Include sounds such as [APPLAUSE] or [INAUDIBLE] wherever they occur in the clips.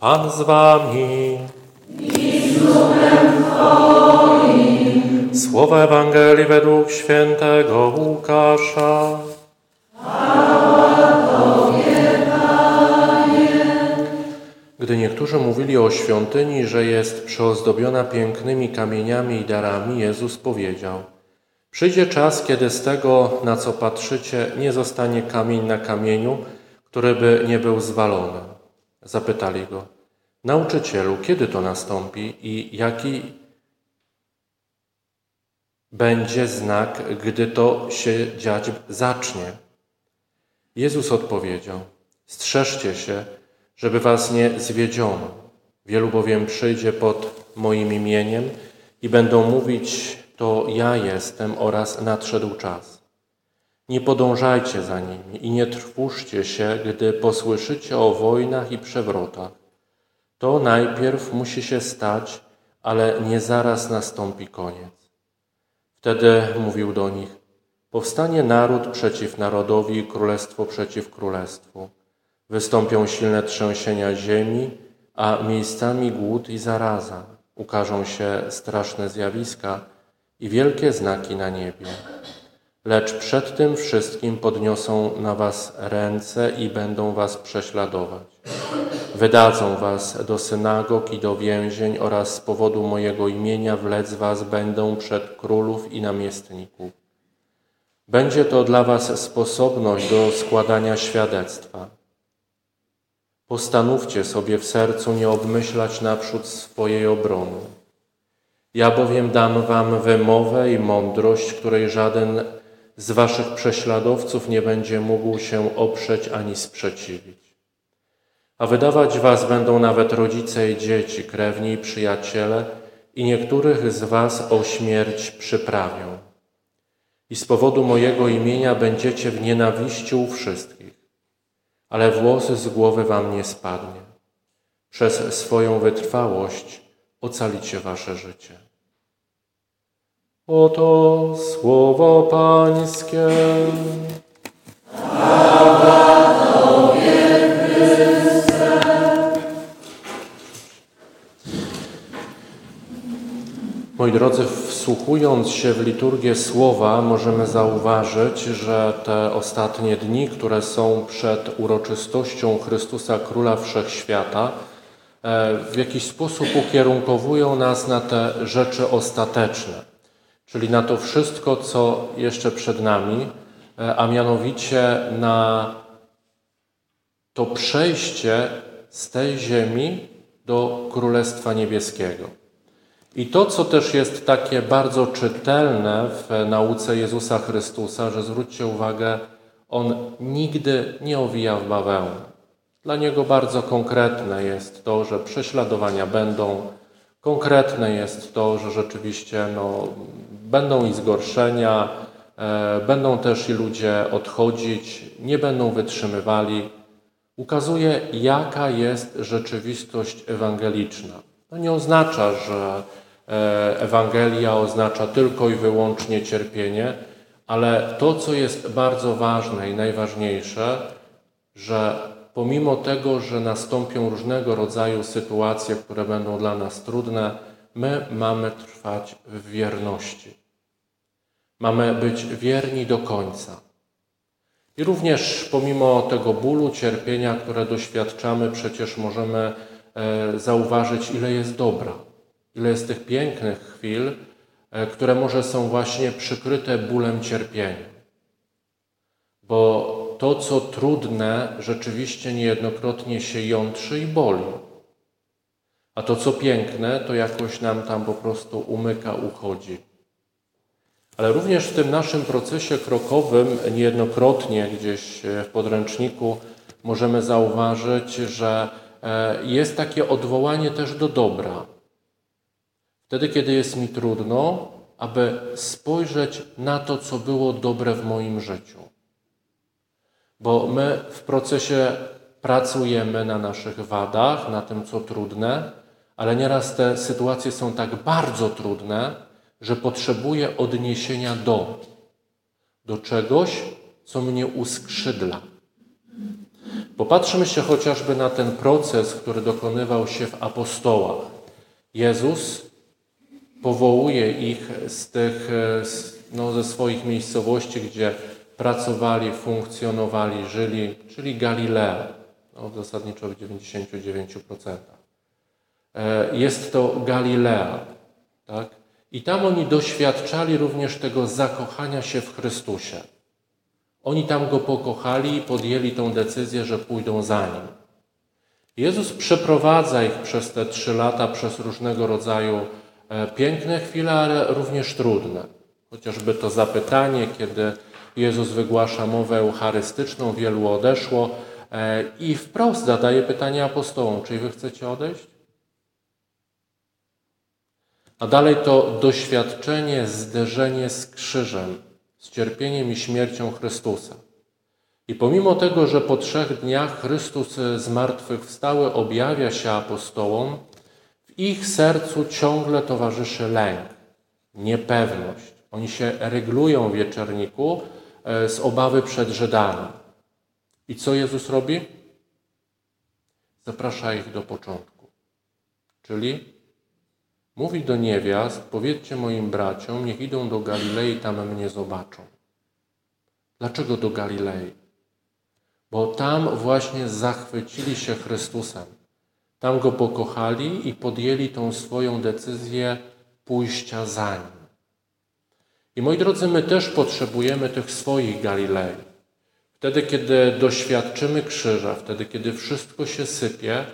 Pan z wami. Słowa Ewangelii według świętego Łukasza. Gdy niektórzy mówili o świątyni, że jest przeozdobiona pięknymi kamieniami i darami, Jezus powiedział: Przyjdzie czas, kiedy z tego, na co patrzycie, nie zostanie kamień na kamieniu, który by nie był zwalony. Zapytali go: Nauczycielu, kiedy to nastąpi i jaki będzie znak, gdy to się dziać zacznie? Jezus odpowiedział: Strzeżcie się, żeby was nie zwiedziono. Wielu bowiem przyjdzie pod moim imieniem i będą mówić: To ja jestem oraz nadszedł czas. Nie podążajcie za nimi i nie trwóżcie się, gdy posłyszycie o wojnach i przewrotach. To najpierw musi się stać, ale nie zaraz nastąpi koniec. Wtedy mówił do nich: Powstanie naród przeciw narodowi i królestwo przeciw królestwu. Wystąpią silne trzęsienia ziemi, a miejscami głód i zaraza. Ukażą się straszne zjawiska i wielkie znaki na niebie. Lecz przed tym wszystkim podniosą na was ręce i będą was prześladować. Wydadzą was do synagog i do więzień oraz z powodu mojego imienia wlec was będą przed królów i namiestników. Będzie to dla was sposobność do składania świadectwa. Postanówcie sobie w sercu nie obmyślać naprzód swojej obrony. Ja bowiem dam wam wymowę i mądrość, której żaden z waszych prześladowców nie będzie mógł się oprzeć ani sprzeciwić. A wydawać was będą nawet rodzice i dzieci, krewni i przyjaciele, i niektórych z was o śmierć przyprawią. I z powodu mojego imienia będziecie w nienawiści u wszystkich ale włosy z głowy wam nie spadnie. Przez swoją wytrwałość ocalicie wasze życie. Oto słowo Pańskie. Moi drodzy, wsłuchując się w liturgię słowa, możemy zauważyć, że te ostatnie dni, które są przed uroczystością Chrystusa Króla Wszechświata, e, w jakiś sposób ukierunkowują nas na te rzeczy ostateczne, czyli na to wszystko, co jeszcze przed nami, e, a mianowicie na to przejście z tej ziemi do Królestwa Niebieskiego. I to, co też jest takie bardzo czytelne w nauce Jezusa Chrystusa, że zwróćcie uwagę, on nigdy nie owija w bawełnę. Dla niego bardzo konkretne jest to, że prześladowania będą, konkretne jest to, że rzeczywiście no, będą i zgorszenia, e, będą też i ludzie odchodzić, nie będą wytrzymywali. Ukazuje, jaka jest rzeczywistość ewangeliczna. To nie oznacza, że E, Ewangelia oznacza tylko i wyłącznie cierpienie, ale to, co jest bardzo ważne i najważniejsze, że pomimo tego, że nastąpią różnego rodzaju sytuacje, które będą dla nas trudne, my mamy trwać w wierności. Mamy być wierni do końca. I również pomimo tego bólu, cierpienia, które doświadczamy, przecież możemy e, zauważyć, ile jest dobra Ile jest tych pięknych chwil, e, które może są właśnie przykryte bólem cierpienia. Bo to, co trudne, rzeczywiście niejednokrotnie się jątrzy i boli. A to, co piękne, to jakoś nam tam po prostu umyka, uchodzi. Ale również w tym naszym procesie krokowym niejednokrotnie gdzieś e, w podręczniku możemy zauważyć, że e, jest takie odwołanie też do dobra. Wtedy, kiedy jest mi trudno, aby spojrzeć na to, co było dobre w moim życiu. Bo my w procesie pracujemy na naszych wadach, na tym, co trudne, ale nieraz te sytuacje są tak bardzo trudne, że potrzebuję odniesienia do, do czegoś, co mnie uskrzydla. Popatrzmy się chociażby na ten proces, który dokonywał się w apostołach. Jezus powołuje ich z tych, no, ze swoich miejscowości, gdzie pracowali, funkcjonowali, żyli, czyli Galilea, no, zasadniczo w 99%. E, jest to Galilea, tak? I tam oni doświadczali również tego zakochania się w Chrystusie. Oni tam go pokochali i podjęli tą decyzję, że pójdą za nim. Jezus przeprowadza ich przez te trzy lata, przez różnego rodzaju e, piękne chwile, ale również trudne. Chociażby to zapytanie, kiedy Jezus wygłasza mowę eucharystyczną, wielu odeszło e, i wprost zadaje pytanie apostołom, czy wy chcecie odejść? A dalej to doświadczenie, zderzenie z krzyżem, z cierpieniem i śmiercią Chrystusa. I pomimo tego, że po trzech dniach Chrystus zmartwychwstały objawia się apostołom, w ich sercu ciągle towarzyszy lęk, niepewność. Oni się reglują w wieczerniku e, z obawy przed Żydami. I co Jezus robi? Zaprasza ich do początku. Czyli Mówi do niewiast, powiedzcie moim braciom, niech idą do Galilei, tam mnie zobaczą. Dlaczego do Galilei? Bo tam właśnie zachwycili się Chrystusem. Tam go pokochali i podjęli tą swoją decyzję pójścia za nim. I moi drodzy, my też potrzebujemy tych swoich Galilei. Wtedy, kiedy doświadczymy krzyża, wtedy, kiedy wszystko się sypie,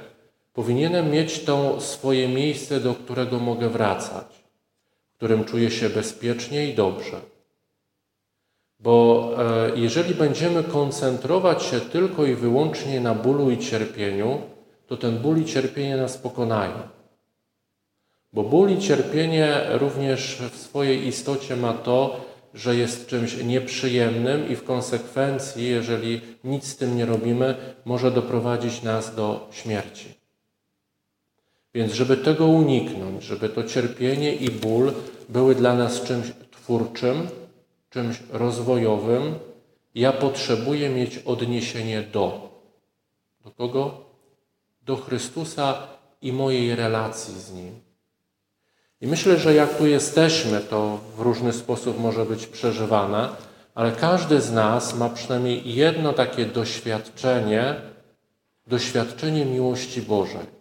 Powinienem mieć to swoje miejsce, do którego mogę wracać, w którym czuję się bezpiecznie i dobrze. Bo e, jeżeli będziemy koncentrować się tylko i wyłącznie na bólu i cierpieniu, to ten ból i cierpienie nas pokonają. Bo ból i cierpienie również w swojej istocie ma to, że jest czymś nieprzyjemnym i w konsekwencji, jeżeli nic z tym nie robimy, może doprowadzić nas do śmierci. Więc, żeby tego uniknąć, żeby to cierpienie i ból były dla nas czymś twórczym, czymś rozwojowym, ja potrzebuję mieć odniesienie do. Do kogo? Do Chrystusa i mojej relacji z Nim. I myślę, że jak tu jesteśmy, to w różny sposób może być przeżywane, ale każdy z nas ma przynajmniej jedno takie doświadczenie, doświadczenie miłości Bożej.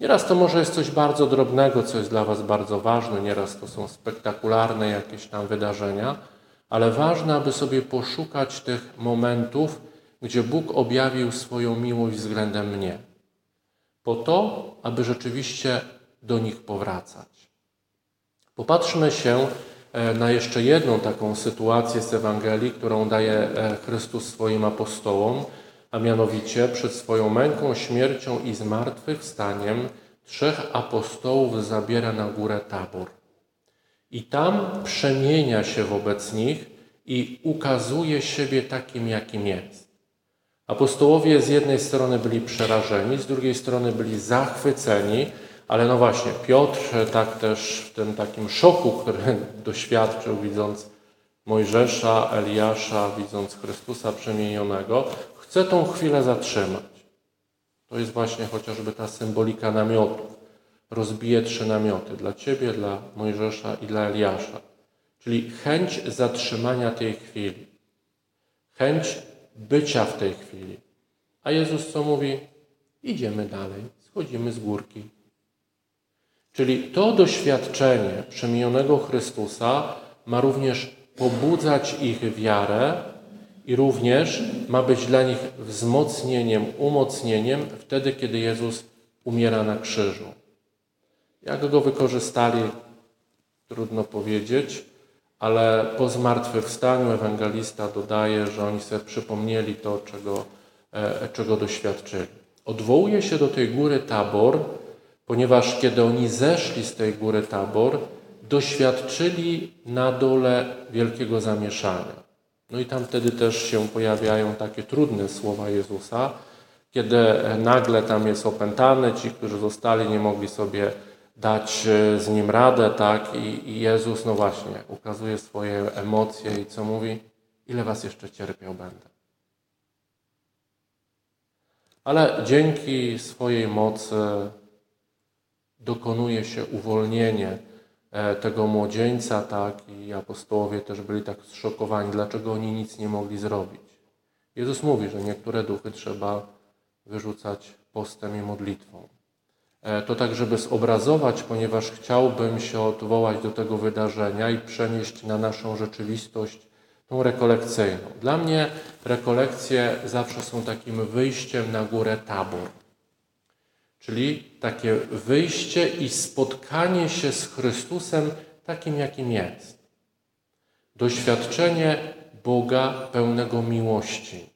Nieraz to może jest coś bardzo drobnego, co jest dla Was bardzo ważne, nieraz to są spektakularne jakieś tam wydarzenia, ale ważne, aby sobie poszukać tych momentów, gdzie Bóg objawił swoją miłość względem mnie. Po to, aby rzeczywiście do nich powracać. Popatrzmy się e, na jeszcze jedną taką sytuację z Ewangelii, którą daje e, Chrystus swoim apostołom a mianowicie przed swoją męką, śmiercią i zmartwychwstaniem trzech apostołów zabiera na górę Tabor. I tam przemienia się wobec nich i ukazuje siebie takim, jakim jest. Apostołowie z jednej strony byli przerażeni, z drugiej strony byli zachwyceni, ale no właśnie, Piotr tak też w tym takim szoku, który [LAUGHS] doświadczył, widząc Mojżesza, Eliasza, widząc Chrystusa przemienionego, Chcę tą chwilę zatrzymać. To jest właśnie chociażby ta symbolika namiotów. Rozbije trzy namioty dla Ciebie, dla Mojżesza i dla Eliasza. Czyli chęć zatrzymania tej chwili. Chęć bycia w tej chwili. A Jezus co mówi? Idziemy dalej, schodzimy z górki. Czyli to doświadczenie przemienionego Chrystusa ma również pobudzać ich wiarę i również ma być dla nich wzmocnieniem, umocnieniem wtedy, kiedy Jezus umiera na krzyżu. Jak go wykorzystali, trudno powiedzieć, ale po zmartwychwstaniu ewangelista dodaje, że oni sobie przypomnieli to, czego, e, czego doświadczyli. Odwołuje się do tej góry Tabor, ponieważ kiedy oni zeszli z tej góry Tabor, doświadczyli na dole wielkiego zamieszania. No i tam wtedy też się pojawiają takie trudne słowa Jezusa, kiedy nagle tam jest opętany, ci, którzy zostali, nie mogli sobie dać e, z nim radę, tak? I, I Jezus, no właśnie, ukazuje swoje emocje i co mówi? Ile was jeszcze cierpiał będę? Ale dzięki swojej mocy dokonuje się uwolnienie e, tego młodzieńca, tak, i apostołowie też byli tak zszokowani, dlaczego oni nic nie mogli zrobić. Jezus mówi, że niektóre duchy trzeba wyrzucać postem i modlitwą. E, to tak, żeby zobrazować, ponieważ chciałbym się odwołać do tego wydarzenia i przenieść na naszą rzeczywistość tą rekolekcyjną. Dla mnie rekolekcje zawsze są takim wyjściem na górę tabor. Czyli takie wyjście i spotkanie się z Chrystusem takim, jakim jest. Doświadczenie Boga pełnego miłości.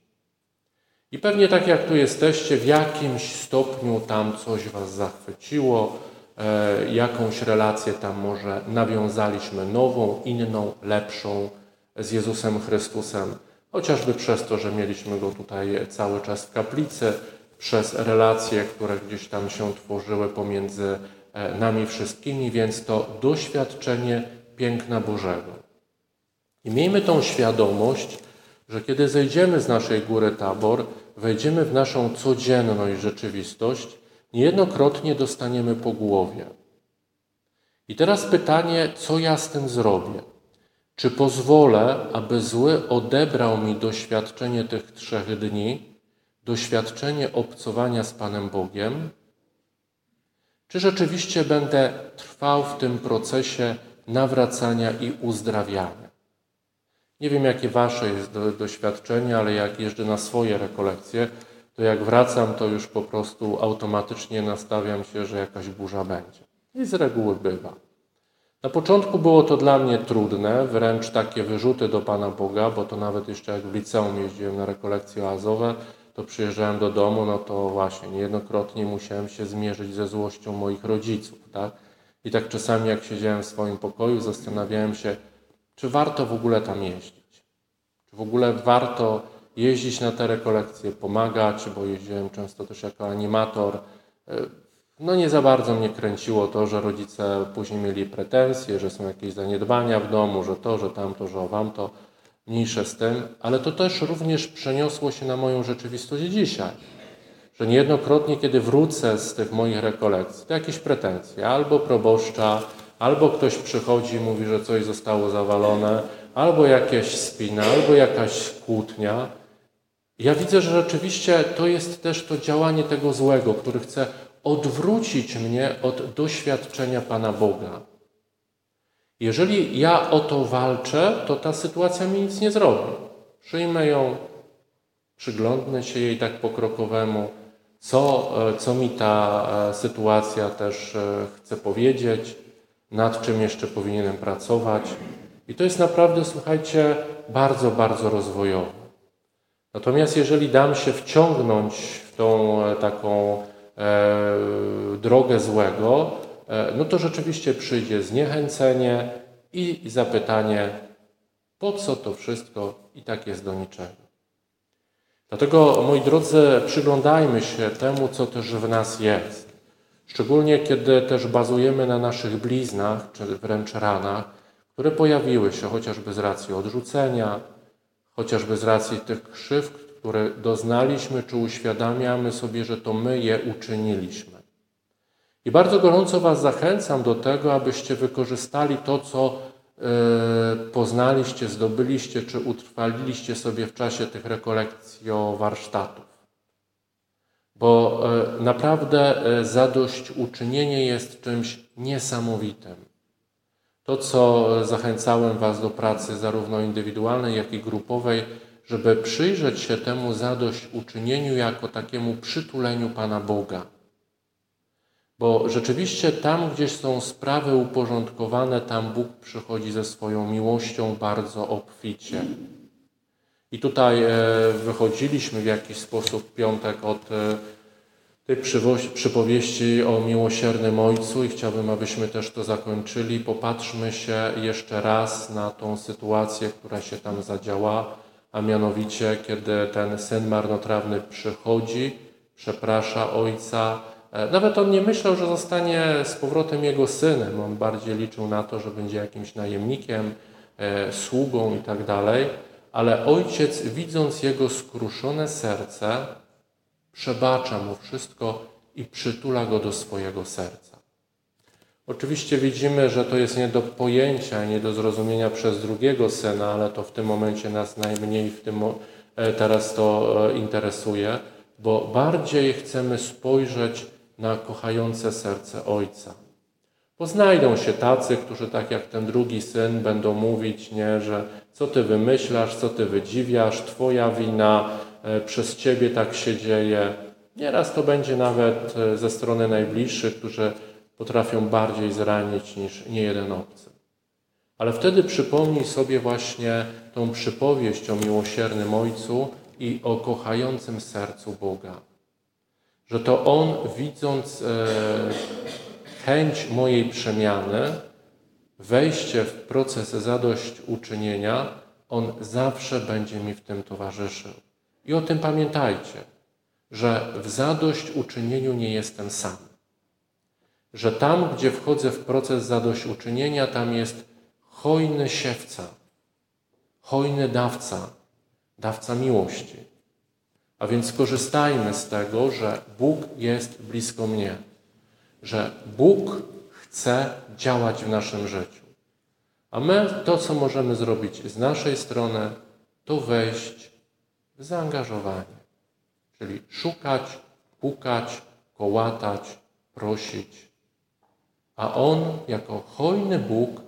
I pewnie tak jak tu jesteście, w jakimś stopniu tam coś Was zachwyciło, e, jakąś relację tam może nawiązaliśmy nową, inną, lepszą z Jezusem Chrystusem. Chociażby przez to, że mieliśmy Go tutaj cały czas w kaplicy, przez relacje, które gdzieś tam się tworzyły pomiędzy e, nami wszystkimi, więc to doświadczenie piękna Bożego. I miejmy tą świadomość, że kiedy zejdziemy z naszej góry Tabor, wejdziemy w naszą codzienność rzeczywistość, niejednokrotnie dostaniemy po głowie. I teraz pytanie, co ja z tym zrobię? Czy pozwolę, aby zły odebrał mi doświadczenie tych trzech dni, doświadczenie obcowania z Panem Bogiem? Czy rzeczywiście będę trwał w tym procesie nawracania i uzdrawiania? Nie wiem, jakie wasze jest do, doświadczenie, ale jak jeżdżę na swoje rekolekcje, to jak wracam, to już po prostu automatycznie nastawiam się, że jakaś burza będzie. I z reguły bywa. Na początku było to dla mnie trudne, wręcz takie wyrzuty do Pana Boga, bo to nawet jeszcze jak w liceum jeździłem na rekolekcje oazowe, to przyjeżdżałem do domu, no to właśnie niejednokrotnie musiałem się zmierzyć ze złością moich rodziców, tak? I tak czasami jak siedziałem w swoim pokoju, zastanawiałem się, czy warto w ogóle tam jeździć? Czy w ogóle warto jeździć na te rekolekcje, pomagać, bo jeździłem często też jako animator. E, no nie za bardzo mnie kręciło to, że rodzice później mieli pretensje, że są jakieś zaniedbania w domu, że to, że tamto, że wam to mniejsze z tym, ale to też również przeniosło się na moją rzeczywistość dzisiaj. Że niejednokrotnie, kiedy wrócę z tych moich rekolekcji, to jakieś pretensje, albo proboszcza, albo ktoś przychodzi i mówi, że coś zostało zawalone, albo jakieś spina, albo jakaś kłótnia. Ja widzę, że rzeczywiście to jest też to działanie tego złego, który chce odwrócić mnie od doświadczenia Pana Boga. Jeżeli ja o to walczę, to ta sytuacja mi nic nie zrobi. Przyjmę ją, przyglądnę się jej tak po krokowemu, co, e, co mi ta e, sytuacja też e, chce powiedzieć, nad czym jeszcze powinienem pracować. I to jest naprawdę, słuchajcie, bardzo, bardzo rozwojowe. Natomiast jeżeli dam się wciągnąć w tą taką e, drogę złego, no to rzeczywiście przyjdzie zniechęcenie i zapytanie, po co to wszystko i tak jest do niczego. Dlatego, moi drodzy, przyglądajmy się temu, co też w nas jest. Szczególnie kiedy też bazujemy na naszych bliznach, czy wręcz ranach, które pojawiły się chociażby z racji odrzucenia, chociażby z racji tych krzywd, które doznaliśmy, czy uświadamiamy sobie, że to my je uczyniliśmy. I bardzo gorąco Was zachęcam do tego, abyście wykorzystali to, co e, poznaliście, zdobyliście, czy utrwaliliście sobie w czasie tych rekolekcji o warsztatów. Bo e, naprawdę e, zadośćuczynienie jest czymś niesamowitym. To, co zachęcałem Was do pracy zarówno indywidualnej, jak i grupowej, żeby przyjrzeć się temu zadośćuczynieniu jako takiemu przytuleniu Pana Boga bo rzeczywiście tam, gdzie są sprawy uporządkowane, tam Bóg przychodzi ze swoją miłością bardzo obficie. I tutaj e, wychodziliśmy w jakiś sposób piątek od e, tej przypowieści o miłosiernym Ojcu i chciałbym, abyśmy też to zakończyli. Popatrzmy się jeszcze raz na tą sytuację, która się tam zadziała, a mianowicie, kiedy ten syn marnotrawny przychodzi, przeprasza Ojca, nawet on nie myślał, że zostanie z powrotem jego synem. On bardziej liczył na to, że będzie jakimś najemnikiem, e, sługą i tak dalej. Ale ojciec, widząc jego skruszone serce, przebacza mu wszystko i przytula go do swojego serca. Oczywiście widzimy, że to jest nie do pojęcia, nie do zrozumienia przez drugiego syna, ale to w tym momencie nas najmniej w tym, e, teraz to e, interesuje, bo bardziej chcemy spojrzeć na kochające serce Ojca. Bo znajdą się tacy, którzy tak jak ten drugi syn będą mówić, nie, że co ty wymyślasz, co ty wydziwiasz, twoja wina, e, przez ciebie tak się dzieje. Nieraz to będzie nawet ze strony najbliższych, którzy potrafią bardziej zranić niż niejeden obcy. Ale wtedy przypomnij sobie właśnie tą przypowieść o miłosiernym Ojcu i o kochającym sercu Boga. Że to On, widząc e, chęć mojej przemiany, wejście w proces zadośćuczynienia, On zawsze będzie mi w tym towarzyszył. I o tym pamiętajcie, że w zadośćuczynieniu nie jestem sam że tam, gdzie wchodzę w proces zadośćuczynienia, tam jest hojny siewca, hojny dawca, dawca miłości. A więc korzystajmy z tego, że Bóg jest blisko mnie, że Bóg chce działać w naszym życiu. A my to, co możemy zrobić z naszej strony, to wejść w zaangażowanie, czyli szukać, pukać, kołatać, prosić, a On, jako hojny Bóg,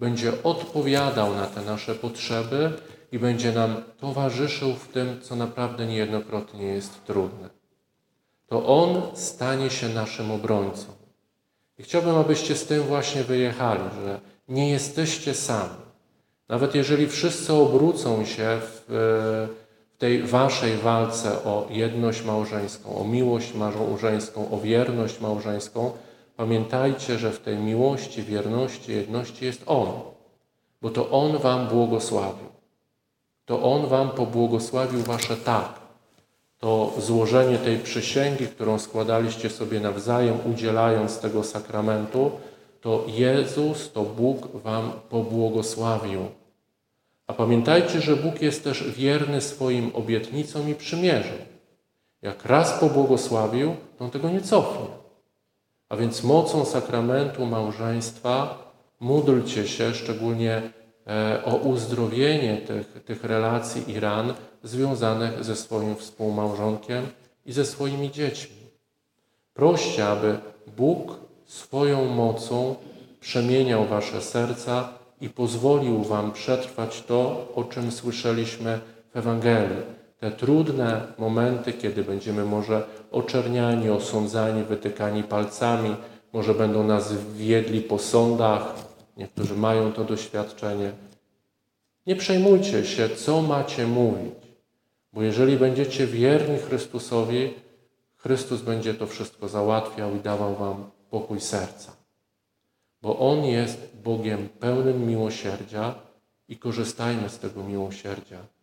będzie odpowiadał na te nasze potrzeby i będzie nam towarzyszył w tym, co naprawdę niejednokrotnie jest trudne. To On stanie się naszym obrońcą. I chciałbym, abyście z tym właśnie wyjechali, że nie jesteście sami. Nawet jeżeli wszyscy obrócą się w, w tej waszej walce o jedność małżeńską, o miłość małżeńską, o wierność małżeńską, Pamiętajcie, że w tej miłości, wierności, jedności jest On, bo to On Wam błogosławił. To On Wam pobłogosławił Wasze tak. To złożenie tej przysięgi, którą składaliście sobie nawzajem, udzielając tego sakramentu, to Jezus, to Bóg Wam pobłogosławił. A pamiętajcie, że Bóg jest też wierny swoim obietnicom i przymierzom. Jak raz pobłogosławił, to On tego nie cofnie. A więc mocą sakramentu małżeństwa módlcie się szczególnie o uzdrowienie tych, tych relacji i ran związanych ze swoim współmałżonkiem i ze swoimi dziećmi. Proście, aby Bóg swoją mocą przemieniał wasze serca i pozwolił wam przetrwać to, o czym słyszeliśmy w Ewangelii te trudne momenty, kiedy będziemy może oczerniani, osądzani, wytykani palcami, może będą nas wiedli po sądach, niektórzy mają to doświadczenie. Nie przejmujcie się, co macie mówić, bo jeżeli będziecie wierni Chrystusowi, Chrystus będzie to wszystko załatwiał i dawał wam pokój serca. Bo On jest Bogiem pełnym miłosierdzia i korzystajmy z tego miłosierdzia